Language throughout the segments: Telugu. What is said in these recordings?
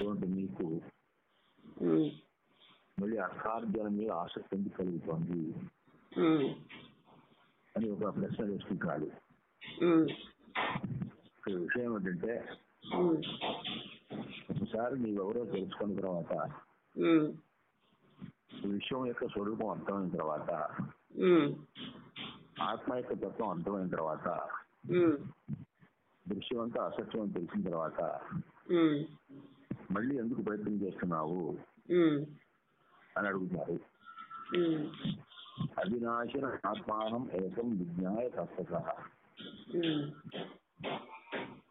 అటువంటి ఉమ్, మళ్ళీ అర్థార్జన మీద ఆసక్తి కలుగుతోంది? అని ఒక ప్రశ్న వేసుకుంటాడు ఇక్కడ విషయం ఏంటంటే ఒకసారి నీవెవరో తెలుసుకున్న తర్వాత విషయం యొక్క స్వరూపం అర్థమైన తర్వాత ఆత్మ యొక్క తత్వం అర్థమైన తర్వాత దృశ్యం అంతా అసత్యం తెలిసిన తర్వాత మళ్ళీ ఎందుకు ప్రయత్నం చేస్తున్నావు? అని అడుగుతారు అవినాశన ఆత్మానం ఏకం విజ్ఞాయ తత్వత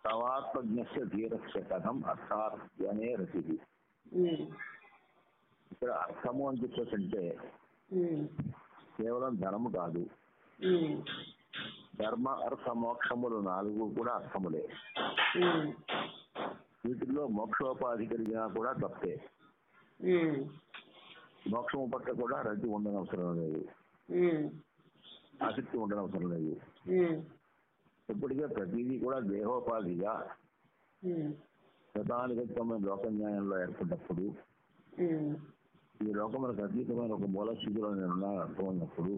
తవాత్మజ్ఞస్య ధీరస్య కథం రతి. ఉమ్, ఇక్కడ అర్థము అని చెప్పేసంటే కేవలం ధనము కాదు. ధర్మ అర్థ మోక్షములు నాలుగు కూడా అర్థములే. వీటిల్లో మోక్షోపాధి కలిగినా కూడా తప్పే. మోక్షము పట్ల కూడా రద్దు ఉండనవసరం లేదు. ఆసక్తి ఉండనవసరం లేదు. ఇప్పటికే ప్రతిదీ కూడా దేహోపాధిగా ఉమ్, ప్రధానికమైన లోక న్యాయంలో ఏర్పడినప్పుడు ఈ లోకములకు అతీతమైన ఒక మూల స్థితిలో నేను అర్థమైనప్పుడు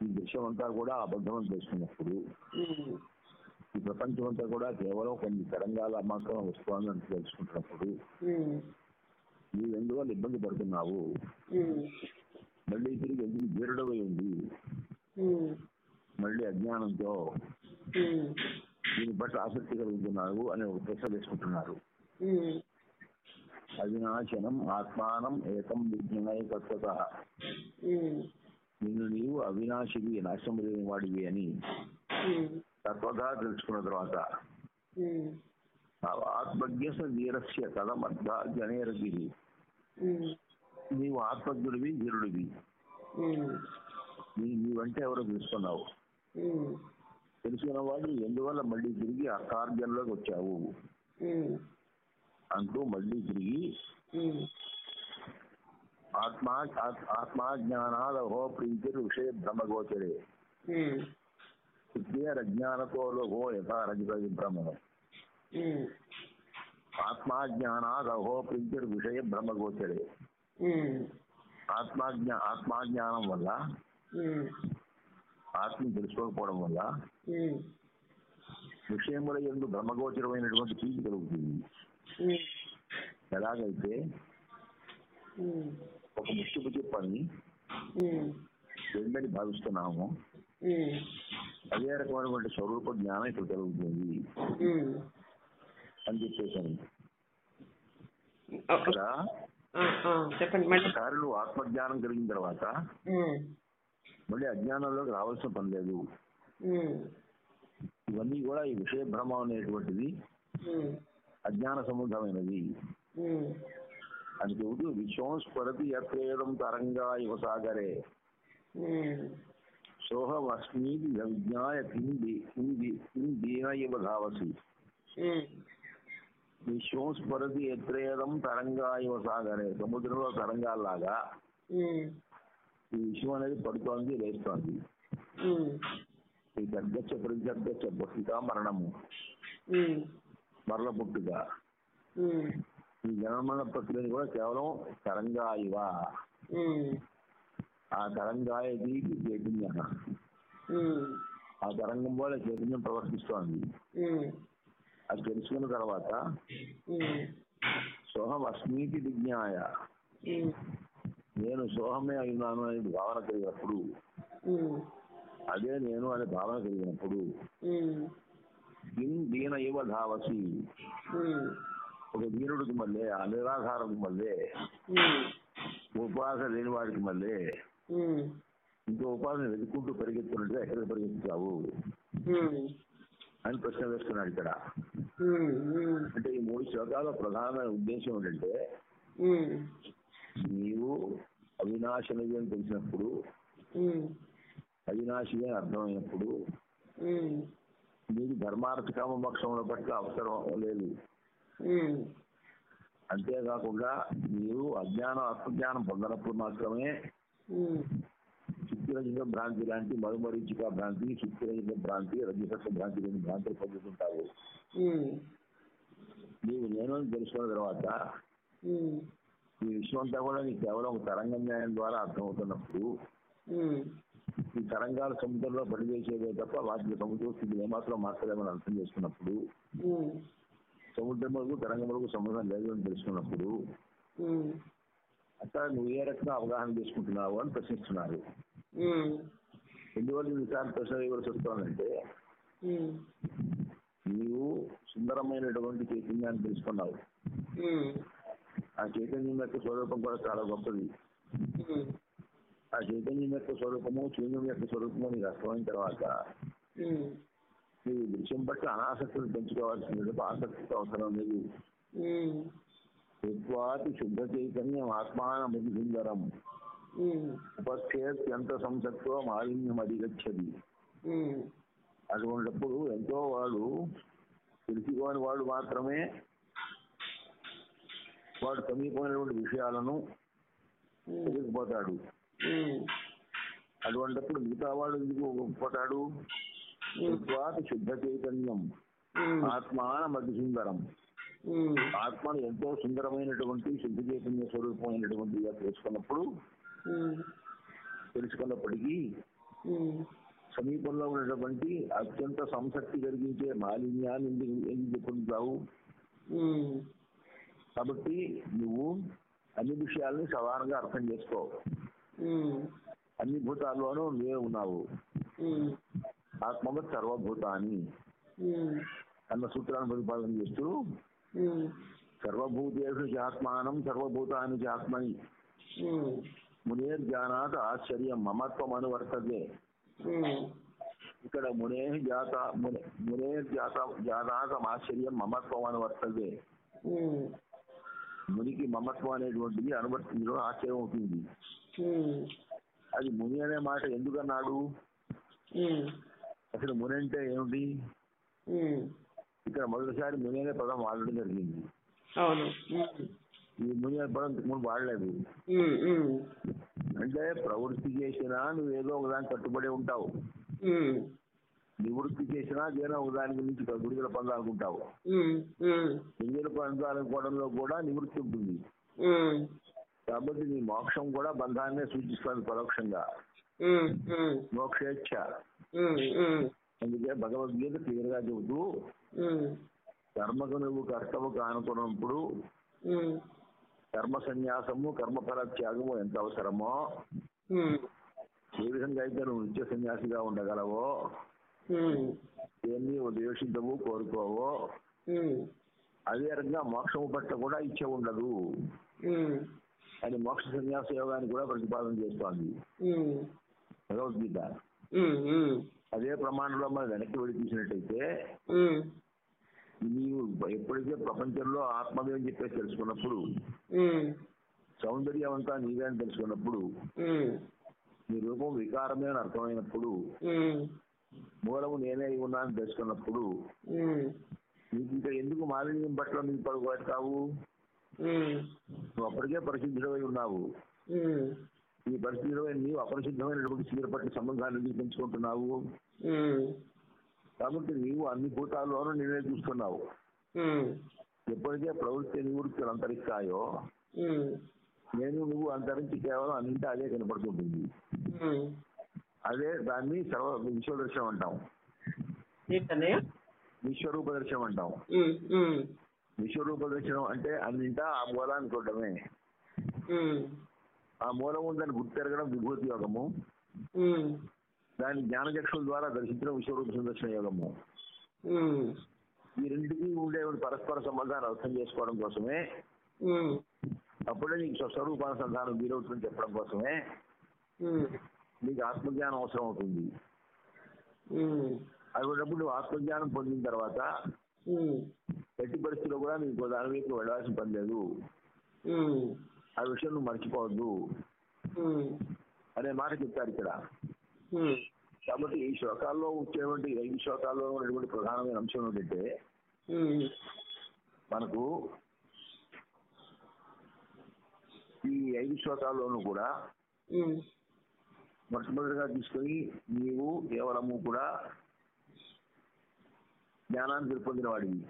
ఈ దృశ్యం అంతా కూడా అబద్ధం తెలుసుకున్నప్పుడు ఉమ్, ఈ ప్రపంచం అంతా కూడా కేవలం కొన్ని తరంగాల మాత్రం వస్తుందని తెలుసుకుంటున్నప్పుడు ఉమ్, నీవు ఎందువల్ల ఇబ్బంది పడుతున్నావు? మళ్ళీ తిరిగి ఎందుకు జీరుడవై ఉంది మళ్ళీ అజ్ఞానంతో ఉమ్, దీని పట్ల ఆసక్తి కలుగుతున్నావు అని ఒక ప్రశ్న వేసుకుంటున్నారు. అవినాశనం ఆత్మానం ఏకం విజ్ఞాయ తత్వత. ఉమ్, నిన్ను నీవు అవినాశివి నాశనం లేని వాడివి అని ఉమ్, తత్వత తెలుసుకున్న తర్వాత. ఆత్మజ్ఞ నీరస్య కథమర్థాజ్ఞనేరది ఉమ్, నీవు ఆత్మజ్ఞుడివి ధీరుడివి. ఉమ్, నీ నీవంటే ఎవరో తెలుసుకున్నావు. తెలుసుకున్న వాడు ఎందువల్ల మళ్ళీ తిరిగి అర్థార్జనలోకి వచ్చావు? ఉమ్, అంటూ మళ్ళీ తిరిగి ఆత్మా ఆత్- ఆత్మాజ్ఞానాదహో ప్రీతిర్ విషయ బ్రహ్మగోచరే. ఉమ్, విజ్ఞానతో లోహో యథా రజత విభ్రమణం ఉమ్, ఆత్మాజ్ఞానాదహో ప్రీతిర్ విషయ బ్రహ్మగోచరే. ఆత్మాజ్ఞా ఆత్మాజ్ఞానం వల్ల ఉమ్, ఆత్మను తెలుసుకోకపోవడం వల్ల విషయముల ఎందు బ్రహ్మగోచరమైనటువంటి ప్రీతి కలుగుతుంది. ఎలాగైతే ఒక ముష్టిపు చెప్పని వెళ్ళని భావిస్తున్నాము అదే రకమైనటువంటి స్వరూప జ్ఞానం ఇప్పుడు కలుగుతుంది. అని చెప్పేశాను. ఇక్కడ ఆ, చెప్పండి ఒకసారి నువ్వు ఆత్మజ్ఞానం కలిగిన తర్వాత మళ్ళీ అజ్ఞానంలోకి రావాల్సిన పని లేదు. ఇవన్నీ కూడా ఈ విషయ భ్రమం అనేటువంటిది అజ్ఞాన సంబంధమైనది. అని చెబుతూ విశ్వం స్ఫురతి యత్రేదం తరంగా ఇవ సాగరే ఉమ్, సోహం అస్మీతి విజ్ఞాయ కింది కింది కిందీన ఇవ ధావసి విశ్వం స్ఫురతి యత్రేదం తరంగా ఇవ సాగరే సముద్రంలో తరంగాల్లాగా ఈ విశ్వం అనేది పడుతోంది లేస్తోంది. ఈ గర్గచ్చ ప్రతిగర్గచ్చ పుట్టిక మరణము. మరల పుట్టుక. ఈ జనమరణ ప్రక్రియని కూడా కేవలం తరంగా ఇవ ఆ తరంగాయది చైతన్య ఆ తరంగం వల్ల చైతన్యం ప్రవర్తిస్తోంది అది తెలుసుకున్న తర్వాత సోహం అస్మీతి విజ్ఞాయ నేను సోహమే అయినాను అనే భావన కలిగినప్పుడు అదే నేను అనే భావన కలిగినప్పుడు దీన ఇవ ధావసి ఒక దీనుడికి మళ్ళీ ఆ నిరాధారకు మళ్ళీ ఉమ్, ఉపాసన లేని వాడికి మళ్ళీ ఇంకో ఉపాసన వెతుక్కుంటూ పరిగెత్తున్నట్టుగా ఎక్కడ పరిగెత్తుతావు? అని ప్రశ్న వేస్తున్నాడు ఇక్కడ. అంటే ఈ మూడు శ్లోకాల ప్రధాన ఉద్దేశం ఏంటంటే నీవు అవినాశనివి అని తెలిసినప్పుడు అవినాశి అని అర్థమైనప్పుడు నీకు ధర్మార్థ కామ మోక్షముల పట్ల అవసరం లేదు. అంతేకాకుండా నీవు అజ్ఞానం ఆత్మజ్ఞానం పొందనప్పుడు మాత్రమే ఉమ్, చిత్తురజిత భ్రాంతి లాంటి మరుమరీచిక భ్రాంతి చిత్తురజిత భ్రాంతి రజసత్వ భ్రాంతి లాంటి భ్రాంతులు పొందుతుంటావు. ఉమ్, నీవు నేను తెలుసుకున్న తర్వాత ఉమ్, ఈ విషయం అంతా కూడా నీకు కేవలం ఒక తరంగ న్యాయం ద్వారా అర్థమవుతున్నప్పుడు ఈ తరంగాలు సముద్రంలో పడివేసేవే తప్ప వాటిని సముద్ర స్థితి ఏమాత్రం మార్చలేమని అర్థం చేసుకున్నప్పుడు ఉమ్, సముద్రములకు తరంగములకు సంబంధం లేదు అని తెలుసుకున్నప్పుడు అట్లా నువ్వు ఏ రకంగా అవగాహన చేసుకుంటున్నావు అని ప్రశ్నిస్తున్నారు. ఎందువల్ల ఈసారి ప్రశ్న ఇవ్వాల్సి వస్తుందంటే నీవు సుందరమైనటువంటి చైతన్యాన్ని తెలుసుకున్నావు. ఆ చైతన్యం యొక్క స్వరూపం కూడా చాలా గొప్పది. ఆ చైతన్యం యొక్క స్వరూపము శూన్యం యొక్క స్వరూపము నీకు అర్థమైన తర్వాత నీవు దృశ్యం పట్ల అనాసక్తిని పెంచుకోవాల్సిన ఆసక్తికి అవసరం లేదు. యద్వాతి శుద్ధ చైతన్యం ఆత్మానమతి సుందరం. ఉపస్థేత్యంత సంసక్తో మాలిన్యం అధిగచ్చది అటువంటిప్పుడు ఎంతో వాడు తెలుసుకోని వాడు మాత్రమే వాడు సమీపమైనటువంటి విషయాలను తెలియకపోతాడు ఉమ్, అటువంటిప్పుడు మిగతా వాడు ఎందుకు శుద్ధ చైతన్యం ఉమ్, ఆత్మాన మతి సుందరం. ఆత్మను ఎంతో సుందరమైనటువంటి శుద్ధ చైతన్య స్వరూపమైనటువంటిగా తెలుసుకున్నప్పుడు ఉమ్, తెలుసుకున్నప్పటికీ ఉమ్, సమీపంలో ఉన్నటువంటి అత్యంత సంసక్తి కలిగించే మాలిన్యాన్ని ఎందుకు ఉమ్, కాబట్టి నువ్వు అన్ని విషయాల్ని సమానంగా అర్థం చేసుకో. అన్ని భూతాల్లోనూ నువ్వే ఉన్నావు. ఆత్మవత్ సర్వభూతాన్ని అన్న సూత్రాన్ని ప్రతిపాదన చేస్తూ సర్వభూతేషు చాత్మానం సర్వభూతాన్ని చాత్మని మునేర్జానాత్ ఆశ్చర్యం మమత్వం అనువర్తతే. ఇక్కడ మునే జాత మునే మునేర్జాత జాతాతం ఆశ్చర్యం మమత్వం అనువర్తతే. మునికి మమత్వం అనేటువంటిది అనువర్తించడం ఆశ్చర్యం అవుతుంది. అది ముని అనే మాట ఎందుకన్నాడు? అసలు ముని అంటే ఏమిటి? ఇక్కడ మొదటిసారి ముని అనే పదం వాడడం జరిగింది. అవును. ఈ ముని అనే పదం ముందు వాడలేదు. అంటే ప్రవృత్తి చేసినా నువ్వు ఏదో ఒకదానికి కట్టుబడి ఉంటావు. నివృత్తి చేసినా ఏదో ఒకదానికి నుంచి విడుదల పొందాలనుకుంటావు. విడుదల పొందాలనుకోవడంలో కూడా నివృత్తి ఉంటుంది. కాబట్టి నీ మోక్షం కూడా బంధాన్నే సూచిస్తుంది పరోక్షంగా. మోక్షేచ్ఛ. అందుకే భగవద్గీత క్లియర్గా చెబుతూ కర్మకు నువ్వు కర్తవు కానుకున్నప్పుడు కర్మ సన్యాసము కర్మఫల త్యాగము ఎంత అవసరమో ఏ విధంగా అయితే నువ్వు నిత్య సన్యాసిగా ఉండగలవో దేన్ని ద్వేషించవు కోరుకోవో అదే రకంగా మోక్షము పట్ల కూడా ఇచ్చ ఉండదు. అని మోక్ష సన్యాస యోగాన్ని కూడా ప్రతిపాదన చేస్తోంది. భగవద్గీత. అదే ప్రమాణంలో మనం వెనక్కి వెళ్ళి చూసినట్టయితే నీవు ఎప్పుడైతే ప్రపంచంలో ఆత్మవే అని చెప్పేసి తెలుసుకున్నప్పుడు సౌందర్యం అంతా నీవే అని తెలుసుకున్నప్పుడు నీ రూపం వికారమే అని అర్థమైనప్పుడు మూలము నేనే అయి ఉన్నా అని తెలుసుకున్నప్పుడు నీకు ఇంకా ఎందుకు మాలిన్యం పట్ల నీకు ఉమ్, నువ్వు అప్పటికే పరిశుద్ధుడై ఉన్నావు. ఈ పరిశుద్ధుడై నీవు అపరిశుద్ధమైనటువంటి స్త్రీల పట్ల సంబంధాన్ని ఎందుకు పెంచుకుంటున్నావు? కాబట్టి నీవు అన్ని భూతాల్లోనూ నేనే చూస్తున్నావు. ఎప్పుడైతే ప్రవృత్తి నివృత్తులు అంతరిస్తాయో నేను నువ్వు అంతరించి కేవలం అన్నింటి అదే కనపడుతుంటుంది. అదే దాన్ని సర్వ విశ్వదర్శనం అంటాం. విశ్వరూప దర్శనం అంటాం. విశ్వరూప దర్శనం అంటే అన్నింటా ఆ మూలాన్ని చూడటమే ఆ మూలం ఉందని గుర్తెరగడం విభూతి యోగము దాని జ్ఞానచక్షుల ద్వారా దర్శించడం విశ్వరూప సందర్శన యోగము. ఈ రెండింటికి ఉండే పరస్పర సంబంధాన్ని అర్థం చేసుకోవడం కోసమే. అప్పుడే నీకు స్వస్వరూపానుసంధానం వీలవుతుందని చెప్పడం కోసమే. నీకు ఆత్మజ్ఞానం అవసరం అవుతుంది. అటువంటిప్పుడు నువ్వు ఆత్మజ్ఞానం పొందిన తర్వాత ఎట్టి పరిస్థితుల్లో కూడా నీకు దాని వైపు వెళ్ళాల్సిన పని లేదు. ఆ విషయం నువ్వు మర్చిపోవద్దు. అనే మాట చెప్తారు ఇక్కడ. కాబట్టి ఈ శ్లోకాల్లో వచ్చేటువంటి ఐదు శ్లోకాల్లో ఉన్నటువంటి ప్రధానమైన అంశం ఏంటంటే మనకు ఈ ఐదు శ్లోకాల్లోనూ కూడా మొట్టమొదటిగా తీసుకొని నీవు కేవలము కూడా జ్ఞానాన్ని తెలుపొందిన వాడివి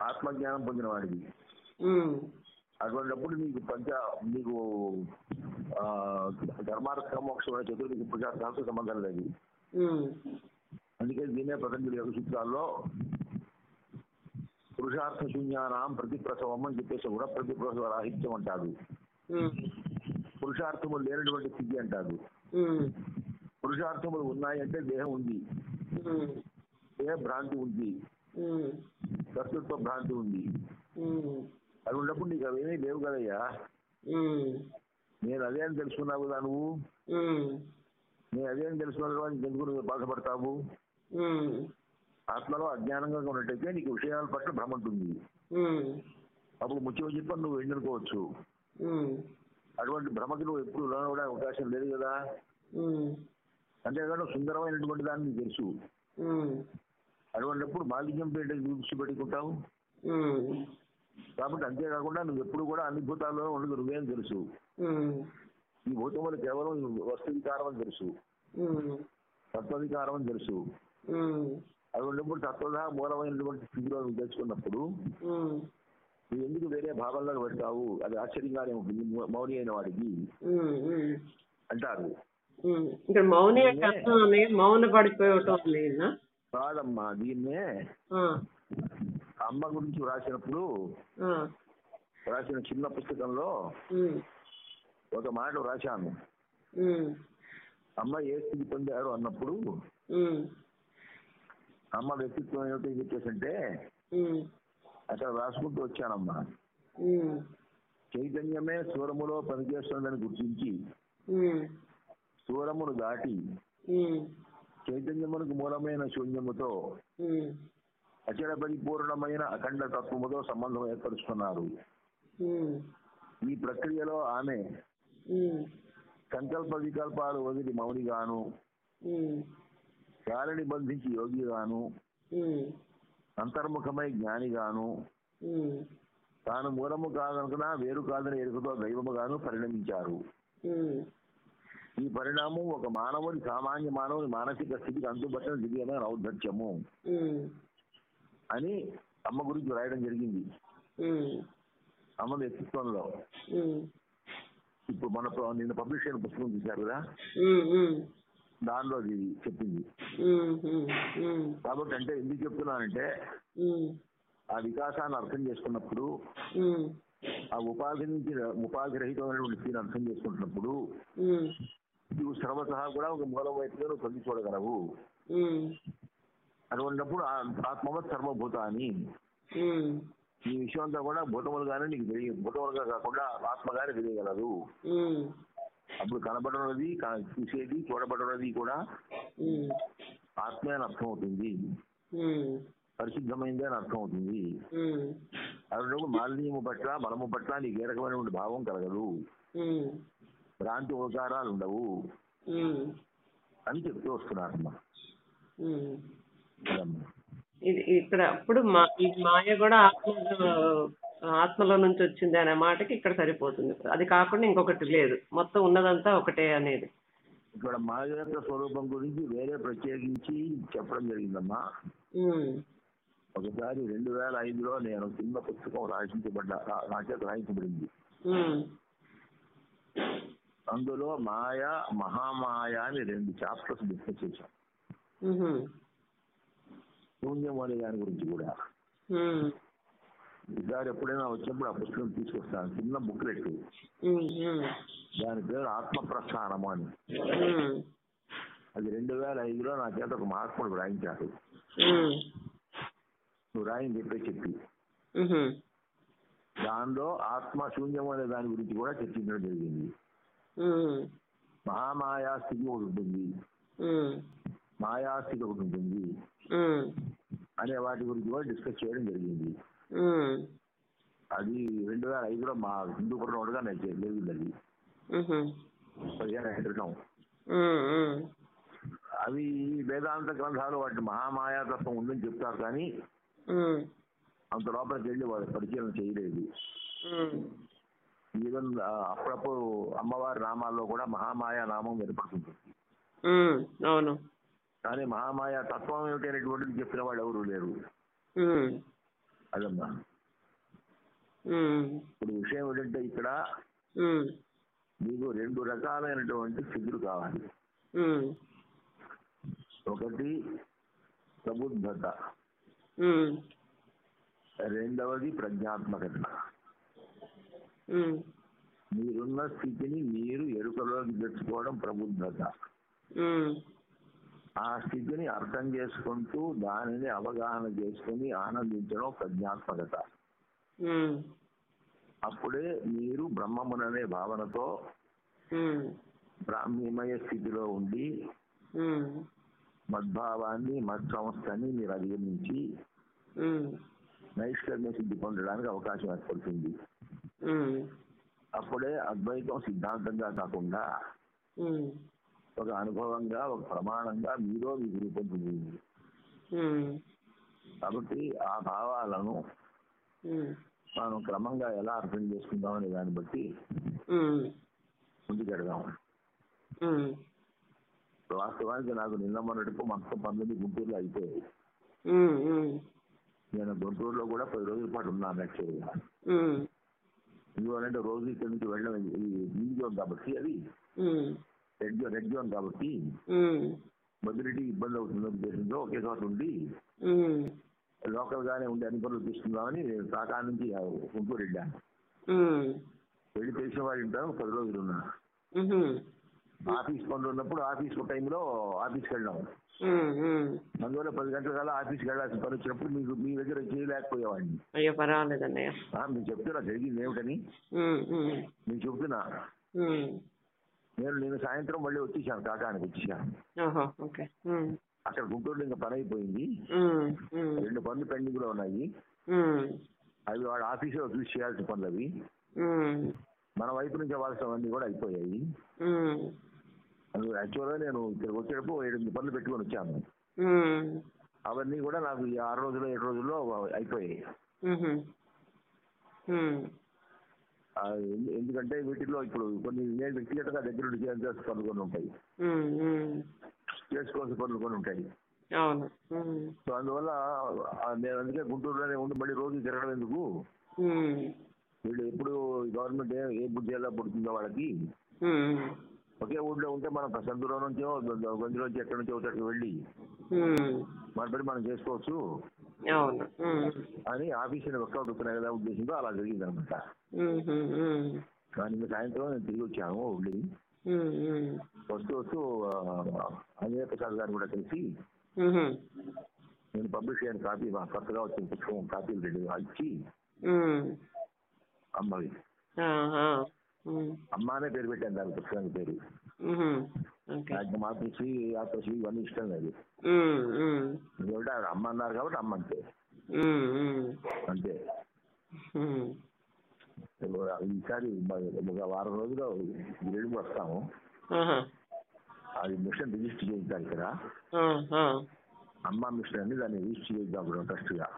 ఆత్మజ్ఞానం పొందిన వాడివి అటువంటిప్పుడు నీకు పంచ ఆ, ధర్మార్థ మోక్షం అనే చతుర్విధి పురుషార్థాలతో సంబంధం లేదు. అందుకే దీనే పతంజలి యొక్క సూత్రాల్లో పురుషార్థ శూన్యానాం ప్రతి ప్రసవం అని చెప్పేసి కూడా ప్రతి ప్రసవ రాహిత్యం అంటాడు ఉమ్, పురుషార్థములు లేనటువంటి స్థితి అంటాడు ఉమ్, పురుషార్థములు ఉన్నాయంటే దేహం ఉంది. దేహ భ్రాంతి ఉంది. కర్తృత్వ భ్రాంతి ఉంది. అది ఉన్నప్పుడు నీకు అవేమీ లేవు కదయ్యా. నేను అదే అని తెలుసుకున్నావు కదా నువ్వు. నేను అదే అని తెలుసుకున్న తర్వాత ఎందుకు నువ్వు బాధపడతావు? ఆత్మలో అజ్ఞానంగా ఉన్నట్టయితే నీకు విషయాల పట్ల భ్రమ ఉంటుంది. అప్పుడు ముఖ్యం చెప్పని నువ్వు ఎన్నుకోవచ్చు. ఉమ్, అటువంటి భ్రమకి నువ్వు ఎప్పుడు లోనవడే అవకాశం లేదు కదా. అంతేకాదు సుందరమైనటువంటి దాన్ని నీకు తెలుసు. అటువంటిప్పుడు మాలిన్యం పేట దృష్టి పెట్టుకుంటావు. కాబట్టి అంతేకాకుండా నువ్వు ఎప్పుడు కూడా అన్ని భూతాల్లో ఉండదు నువ్వేం తెలుసు. ఈ భూతములు కేవలం వస్తువికారం అని తెలుసు. తత్వధికారం అని తెలుసు. ఉమ్, అటువంటిప్పుడు తత్వదా మూలమైనటువంటి స్థితిలో నువ్వు తెలుసుకున్నప్పుడు నువ్వు ఎందుకు వేరే భావంలోకి పెడతావు అది ఆశ్చర్యంగానే ఉంటుంది. మౌని అయిన వాడికి అంటారు. ఇక్కడ మౌని మౌన అన్నయ్య కాదమ్మా దీన్నే అమ్మ గురించి వ్రాసినప్పుడు ఆ, వ్రాసిన చిన్న పుస్తకంలో ఒక మాట వ్రాశాను. అమ్మ ఏ స్థితి పొందారు అన్నప్పుడు అమ్మ వ్యక్తిత్వం ఏమిటో చెప్పేసంటే ఉమ్, అక్కడ రాసుకుంటూ వచ్చానమ్మా. చైతన్యమే స్వరములో పనిచేస్తుందని గుర్తించి స్వరమును దాటి చైతన్యమునకు మూలమైన శూన్యముతో అచల పరిపూర్ణమైన అఖండ తత్వముతో సంబంధం ఏర్పరుచుకున్నారు. ఈ ప్రక్రియలో ఆమె సంకల్ప వికల్పాలు వదిలి మౌనిగాను. గాలిని బంధించి యోగిగాను. అంతర్ముఖమై జ్ఞానిగాను. తాను మూలము కాదనుకున్నా వేరు కాదని ఎరుకతో దైవముగాను పరిణమించారు. ఈ పరిణామం ఒక మానవుడి సామాన్య మానవుని మానసిక స్థితికి అందుబట్టిన దివ్యమైన ఔద్ధత్యము అని అమ్మ గురించి రాయడం జరిగింది. అమ్మ వ్యక్తిత్వంలో ఇప్పుడు మన నిన్న పబ్లిష్ అయిన పుస్తకం చూశారు కదా? దానిలో అది చెప్పింది. కాబట్టి అంటే ఎందుకు చెప్తున్నానంటే ఆ వికాసాన్ని అర్థం చేసుకున్నప్పుడు ఆ ఉపాధి నుంచి ఉపాధి రహితమైనటువంటి స్థితిని అర్థం చేసుకుంటున్నప్పుడు నువ్వు సర్వతహా కూడా ఒక మూలం వైపుగా నువ్వు పొంది చూడగలవు. అటువంటిప్పుడు ఆత్మవత్ సర్వభూతాన్ని ఉమ్, ఈ విషయం అంతా కూడా భూతములుగానే నీకు తెలియ భూతములుగా కాకుండా ఆత్మగానే తెలియగలదు. అప్పుడు కనబడినది చూసేది చూడబడినది కూడా ఆత్మే అని అర్థం అవుతుంది పరిశుద్ధమైందే అని అర్థం అవుతుంది అటువంటి మాలిన్యము పట్ల బలము పట్ల నీకు ఏ రకమైనటువంటి భావం కలగదు. భ్రాంతి ఉపకారాలు ఉండవు. అని చెప్తూ. అదమ్మా. ఇది ఇక్కడ అప్పుడు మా ఈ మాయ కూడా ఆత్మ ఆత్మలో నుంచి వచ్చింది అనే మాటకి ఇక్కడ సరిపోతుంది. అది కాకుండా ఇంకొకటి లేదు. మొత్తం ఉన్నదంతా ఒకటే అనేది. ఇక్కడ మాయ యొక్క స్వరూపం గురించి వేరే ప్రత్యేకించి చెప్పడం జరిగిందమ్మా. ఒకసారి రెండు వేల ఐదులో నేను చిన్న పుస్తకం రాయించబడ్డ నా చేత రాయించబడింది. అందులో మాయ మహామాయ అని రెండు చాప్టర్స్ డిస్కస్ చేశాం. ఉహుం, శూన్యం అనే దాని గురించి కూడా. ఈసారి ఎప్పుడైనా వచ్చినప్పుడు ఆ పుస్తకం తీసుకొస్తాను. చిన్న బుక్లెట్. దాని పేరు ఆత్మ ప్రస్థానము అని అది రెండు వేల ఐదులో నా చేత ఒక మహాత్ముడు రాయించాడు. నువ్వు రాయని చెప్పే. చెప్పి దానిలో ఆత్మ శూన్యం అనే దాని గురించి కూడా చర్చించడం జరిగింది. ఉమ్, మహామాయా స్థితి ఒకటి ఉంటుంది. ఉమ్, మాయా స్థితి ఒకటి ఉంటుంది. అనే వాటి గురించి కూడా డిస్కస్ చేయడం జరిగింది. అది రెండు వేల ఐదులో మా హిందూపురం రోడ్డుగా నేను జరిగింది అది పదిహేను క్రితం అవి వేదాంత గ్రంథాలు వాటి మహామాయా తత్వం ఉందని చెప్తారు కానీ అంత లోపలికి వెళ్ళి వాళ్ళు పరిశీలన చేయలేదు. ఈవెన్ అప్పుడప్పుడు అమ్మవారి నామాల్లో కూడా మహామాయా నామం వినపడుతుంది. అవును. కానీ మహామాయా తత్వం ఏమిటనేటువంటిది చెప్పిన వాళ్ళు ఎవరు లేరు. అదమ్మా. ఇప్పుడు విషయం ఏంటంటే ఇక్కడ మీకు రెండు రకాలైనటువంటి స్థితులు కావాలి. ఒకటి ప్రబుద్ధత. రెండవది ప్రజ్ఞాత్మకత. మీరున్న స్థితిని మీరు ఎరుకలోకి తెచ్చుకోవడం ప్రబుద్ధత. ఆ స్థితిని అర్థం చేసుకుంటూ దానిని అవగాహన చేసుకుని ఆనందించడం ప్రజ్ఞాత్మకత. అప్పుడే మీరు బ్రహ్మముననే భావనతో బ్రాహ్మీమయ స్థితిలో ఉండి మద్భావాన్ని మత్ సంస్థని మీరు అధిగమించి ఉమ్, నైష్కర్మ్య సిద్ధి పొందడానికి అవకాశం ఏర్పడుతుంది. అప్పుడే అద్వైతం సిద్ధాంతంగా కాకుండా ఒక అనుభవంగా ఒక ప్రమాణంగా మీలో మీకు రూపొందుతుంది ఉమ్, కాబట్టి ఆ భావాలను మనం క్రమంగా ఎలా అర్థం చేసుకుందామనే దాన్ని బట్టి ముందుకెడదాం వాస్తవానికి నాకు నిన్న మొన్నటికు మొత్తం పంతొమ్మిది గుంటూరులో అయిపోయాయి. ఉమ్, నేను గుంటూరులో కూడా పది రోజుల పాటు ఉన్నాను యాక్చువల్గా ఎందుకంటే రోజు ఇక్కడి నుంచి వెళ్ళడం ఇది గ్రీన్ జోన్ కాబట్టి అది రెడ్ జోన్ రెడ్ జోన్ కాబట్టి మొదటి ఇబ్బంది అవుతుంది ఉద్దేశంతో ఒకే చోట ఉండి లోకల్ గానే ఉండి అన్ని పనులు తీసుకుందామని నేను కాకా నుంచి గుంటూరు వెళ్ళాను వెళ్ళి తెలిసిన వాడి ఉంటాను పది రోజులు ఉన్నా. ఆఫీస్ పనులు ఉన్నప్పుడు ఆఫీస్ టైంలో ఆఫీస్కి వెళ్ళాం. ఉమ్, ఉమ్. అందువల్ల పది గంటల కల్లా ఆఫీస్కి వెళ్ళాల్సిన పని వచ్చినప్పుడు మీకు మీ దగ్గర చేయలేకపోయేవాడిని. అయ్యో పర్వాలేదన్నయ్య ఆ, మీకు చెప్తున్నా జరిగింది ఏమిటని? మీకు చెప్తున్నా. నేను నేను సాయంత్రం మళ్ళీ వచ్చేసాను కాకానికి వచ్చేసాను. అక్కడ గుంటూరులో ఇంకా పని అయిపోయింది. రెండు పనులు పెండింగ్లో ఉన్నాయి. అవి వాడు ఆఫీసులో చూసి చేయాల్సిన పనులు అవి. మన వైపు నుంచి అవ్వాల్సినవన్నీ కూడా అయిపోయాయి. యాక్చువల్గా నేను ఇక్కడ వచ్చేటప్పుడు ఎనిమిది పనులు పెట్టుకొని వచ్చాను. అవన్నీ కూడా నాకు ఈ ఆరు రోజులు ఏడు రోజుల్లో అయిపోయాయి. ఎందుకంటే వీటిలో ఇప్పుడు కొన్ని నేను వ్యక్తిగతంగా దగ్గర నుండి చేయాల్సిన పనులు కొన్ని ఉంటాయి. చేసుకోవాల్సిన పనులు కొన్ని ఉంటాయి. సో అందువల్ల నేను అందుకే గుంటూరులోనే ఉండి మళ్ళీ రోజు తిరగడం ఎందుకు? వీళ్ళు ఎప్పుడు గవర్నమెంట్ ఏ బుద్ధి ఎలా పుడుతుందో వాళ్ళకి ఒకే ఊళ్ళో ఉంటే మనం సందులో నుంచో గంజులోంచి ఎక్కడి నుంచో ఒకటి వెళ్ళి మన పని మనం చేసుకోవచ్చు. అవును. అని ఆఫీసుని వర్కౌట్ అవుతున్నాయి కదా ఉద్దేశంతో అలా జరిగింది అనమాట కానీ సాయంత్రం నేను తిరిగి వచ్చాను ఉండి వస్తూ వస్తూ ఆ, అంజనేయ ప్రసాద్ గారిని కూడా కలిసి నేను పబ్లిష్ చేయని కాపీ మా కొత్తగా వచ్చిన పుస్తకం కాపీలు రెండు ఇచ్చి అమ్మవి. అమ్మ అనే పేరు పెట్టాను దాని పుస్తకానికి పేరు. యాత్రశ్రీ ఇవన్నీ ఇష్టం లేదు. ఎందుకంటే ఆవిడ అమ్మ అన్నారు కాబట్టి అమ్మ అంతే. అంతే. ఉమ్, ఈసారి ఒక వారం రోజుల్లో గిరిడి వస్తాము. ఆహా, అది మిషన్ రిజిస్టర్ చేయించాలి ఇక్కడ ఆ, అమ్మ మిషన్ అని దాన్ని రిజిస్టర్ చేద్దాం ఇప్పుడు ట్రస్ట్గా.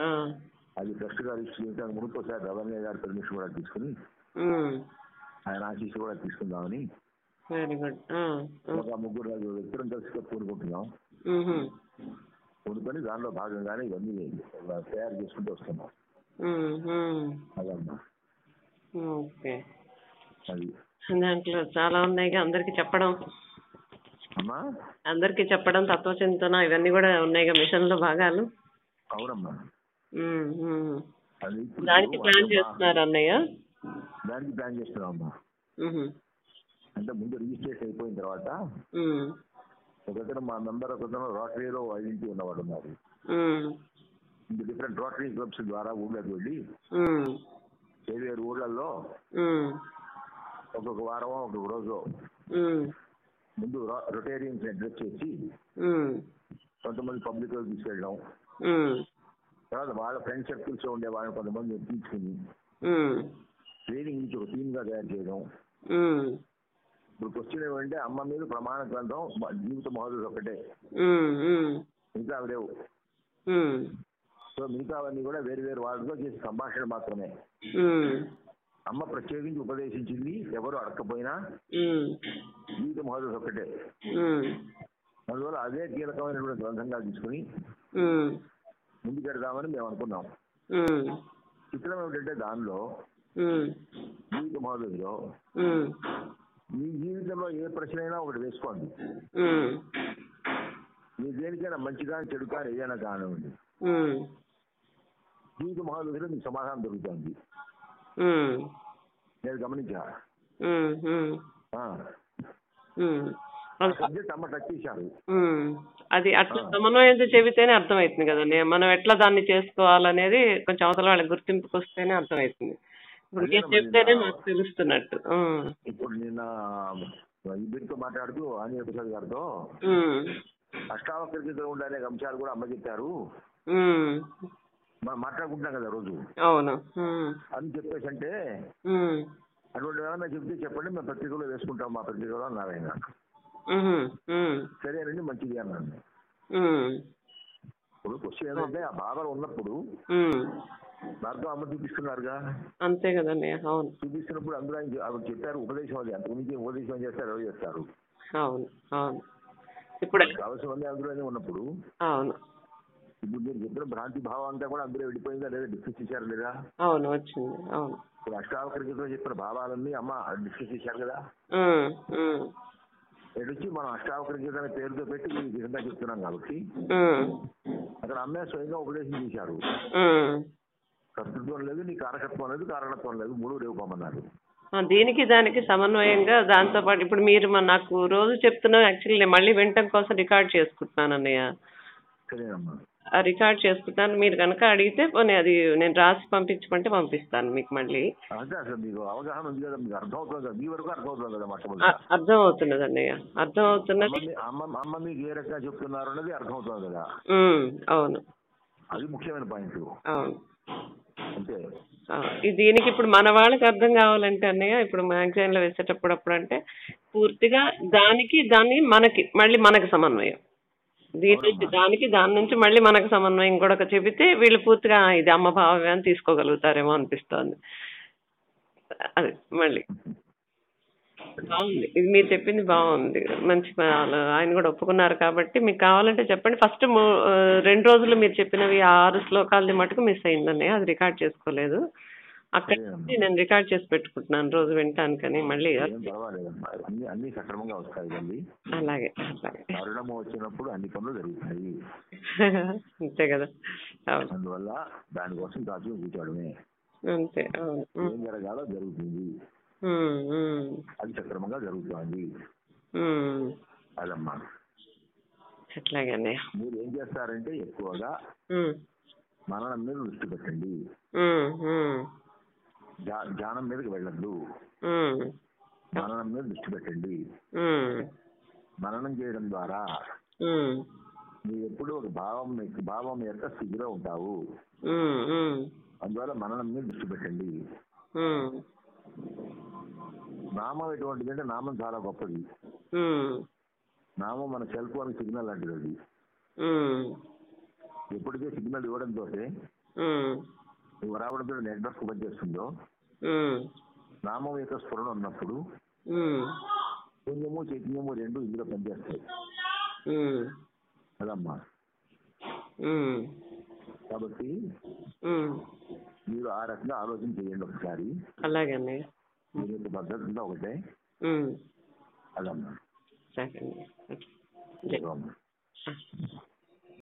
ఆ, అది ట్రస్ట్గా రిజిస్టర్ చేయించడానికి మునుపు ఒకసారి రవణ్య గారి పర్మిషన్ కూడా తీసుకుని ఉమ్, ఆయన ఆశీస్సు కూడా తీసుకుందామని వెరీ గుడ్ ఒక ముగ్గురు వ్యక్తులను కలిసి కూడుకుంటున్నాం. కూడుకొని దానిలో భాగంగానే ఇవన్నీ తయారు చేసుకుంటూ వస్తున్నాం. అదమ్మా ఓకే. అది. దాంట్లో చాలా ఉన్నాయి అందరికి చెప్పడం. అమ్మా? అందరికి చెప్పడం తత్వచింతన ఇవన్నీ కూడా ఉన్నాయిగా మిషన్లో భాగాలు. అవునమ్మా. దానికి ప్లాన్ చేస్తున్నారు అన్నయ్య. దానికి ప్లాన్ చేస్తున్నాం అమ్మా అంటే ముందు రిజిస్ట్రేషన్ అయిపోయిన తర్వాత ఒకతను మా మెంబర్ ఒకతను రోటరీలో ఐడెంటిటీ ఉన్నవాడు ఉన్నారు డిఫరెంట్ రోటరీ క్లబ్స్ ద్వారా ఊళ్ళోకి వెళ్ళి వేరు వేరు ఊళ్ళల్లో ఒక్కొక్క వారం ఒక్కొక్క రోజు ముందు రొటేరియన్స్ అడ్రస్ చేసి కొంతమంది పబ్లిక్లో తీసుకెళ్ళడం. తర్వాత వాళ్ళ ఫ్రెండ్ సర్కిల్స్లో ఉండే వాళ్ళని కొంతమంది తీసుకుని ట్రైనింగ్ నుంచి ఒక టీమ్గా తయారు చేయడం. ఇప్పుడు క్వశ్చన్ ఏమంటే అమ్మ మీద ప్రమాణ గ్రంథం జీవిత మహోదయం ఒకటే. మిగతా అవి లేవు. సో మిగతావన్నీ కూడా వేరు వేరు వాళ్ళతో చేసే సంభాషణ మాత్రమే. అమ్మ ప్రత్యేకించి ఉపదేశించింది ఎవరు అడగకపోయినా జీవిత మహోదయం ఒకటే. అందువల్ల అదే కీలకమైనటువంటి గ్రంథంగా తీసుకుని ముందుకెడదామని మేము అనుకున్నాం. చిత్రం ఏమిటంటే దానిలో జీవిత మహోదయంలో మీ జీవితంలో ఏ ప్రశ్న అయినా ఒకటి వేసుకోండి. మీ దేనికైనా మంచిగా చెడుగా ఏదైనా కానివ్వండి. జీవిత మహోదయంలో మీకు సమాధానం దొరుకుతుంది. నేను గమనించా? ఉమ్, ఉమ్, ఆ. ఉమ్. ఆ అది- సబ్జెక్ట్ అమ్మ టచ్ చేశారు. ఉమ్, అది అట్లా ఆ. సమన్వయంతో చెబితేనే అర్థమవుతుంది కదండి మనం ఎట్లా దాన్ని చేసుకోవాలనేది కొంచెం అవతల వాళ్ళకి గుర్తింపుకి వస్తేనే అర్థమవుతుంది. చెప్తేనే మాకు తెలుస్తున్నట్టు. ఇప్పుడు నిన్న ఇద్దరితో మాట్లాడుతూ ఆంజనేయ ప్రసాద్ గారితో ఉమ్, అష్టావకర గీతలో ఉండే అనేక అంశాలు కూడా అమ్మ చెప్పారు. మనం మాట్లాడుకుంటున్నాం కదా రోజు. అవును. అని చెప్పేసి అంటే అటువంటి ఏమైనా చెప్తే చెప్పండి మేము పత్రికలో వేసుకుంటాం మా పత్రికలో అన్నారు ఆయన ఉమ్, సరేనండి మంచిది అన్నాను ఇప్పుడు క్వశ్చన్ ఏంటంటే ఆ బాధలు ఉన్నప్పుడు దాంతో అమ్మ చూపిస్తున్నారుగా. అంతే కదండి అవును. చూపిస్తున్నప్పుడు అందరూ ఆయన ఆవిడ చెప్పారు ఉపదేశం అది అంతకుమించి ఉపదేశం చేస్తారు ఎవరు చేస్తారు? అవును అవును. ఇప్పుడు. అవసరం ఉంది అందులోనే ఉన్నప్పుడు. అవును. ఇప్పుడు మీరు చెప్పిన భ్రాంతి భావం అంతా కూడా అందులో వెళ్ళిపోయిందా లేదా డిస్కస్ చేశారు లేదా? అవును వచ్చింది అవును. ఇప్పుడు అష్టావకర గీతలో చెప్పిన భావాలన్నీ అమ్మ డిస్కస్ చేశారు కదా. వచ్చి మనం అష్టావకర గీత అనే పేరుతో పెట్టి ఈ విధంగా చెప్తున్నాం కాబట్టి. అక్కడ అమ్మే స్వయంగా ఉపదేశం చేశారు. కర్తృత్వం లేదు నీ కారకత్వం లేదు కారణత్వం లేదు మూడు రేపుకోమన్నారు ఆ, దీనికి దానికి సమన్వయంగా దాంతో పాటు ఇప్పుడు మీరు నాకు రోజు చెప్తున్నా యాక్చువల్లీ నేను మళ్ళీ వినటం కోసం రికార్డ్ చేసుకుంటున్నాను అన్నయ్య. రికార్డ్ చేసుకుంటాను మీరు కనుక అడిగితే పోనీ అది నేను రాసి పంపించమంటే పంపిస్తాను మీకు మళ్ళీ. అర్థం అవుతున్నది అన్నయ్య. అర్థం అవుతున్నది. అవును. అది ముఖ్యమైన పాయింట్. అవును. దీనికి ఇప్పుడు మన వాళ్ళకి అర్థం కావాలంటే అన్నయ్య ఇప్పుడు మ్యాగజైన్లో వేసేటప్పుడు అప్పుడు అంటే పూర్తిగా దానికి దాన్ని మనకి మళ్ళీ మనకి సమన్వయం. దీని నుంచి. దానికి దాని నుంచి మళ్ళీ మనకు సమన్వయం కూడా ఒక చెబితే వీళ్ళు పూర్తిగా "ఆ, ఇది అమ్మ భావమే అని తీసుకోగలుగుతారేమో అనిపిస్తోంది. అది మళ్ళీ. బాగుంది. ఇది మీరు చెప్పింది బాగుంది. మంచి ఆయన కూడా ఒప్పుకున్నారు కాబట్టి మీకు కావాలంటే చెప్పండి. ఫస్ట్ రెండు రోజులు మీరు చెప్పినవి ఆరు శ్లోకాలది మటుకు మిస్ అయిందన్నయ్య అది రికార్డ్ చేసుకోలేదు. అక్కడ నేను రికార్డ్ చేసి పెట్టుకుంటున్నాను రోజు వింటానికని మళ్ళీ. అన్ని సక్రమంగా వస్తాయి అలాగే అలాగే. తరుణము వచ్చినప్పుడు అన్ని పనులు జరుగుతాయి. అంతే కదా. అవును. అందువల్ల దానికోసం కాచు కూర్చోవడమే. అంతే ఏం జరగాలో జరుగుతుంది. అది సక్రమంగా జరుగుతుంది. అదమ్మా. అట్లాగే మీరు ఏం చేస్తారంటే ఎక్కువగా మననం మీద దృష్టి పెట్టండి. ధ్యానం మీదకి వెళ్ళద్దు. మననం మీద దృష్టి పెట్టండి. మననం చేయడం ద్వారా నువ్వు ఎప్పుడూ ఒక భావం భావం యొక్క స్థితిలో ఉంటావు. అందువల్ల మననం మీద దృష్టి పెట్టండి. నామం ఎటువంటిది అంటే నామం చాలా గొప్పది. నామం మన సెల్ ఫోన్ సిగ్నల్ లాంటిది అది. ఎప్పటికే సిగ్నల్ ఇవ్వడంతో నువ్వు రావడంతో నెట్వర్క్ పనిచేస్తుందో నామం యొక్క స్ఫురణ ఉన్నప్పుడు పుణ్యము చైతన్యము రెండు ఇందులో పనిచేస్తాయి. కదమ్మా కాబట్టి. మీరు ఆ రకంగా ఆలోచన చేయండి ఒకసారి అలాగే అన్నయ్య మీ యొక్క పద్ధతి ఒకటే అదమ్మా సరే అన్నయ్య. జై అదమ్మా. ఆ.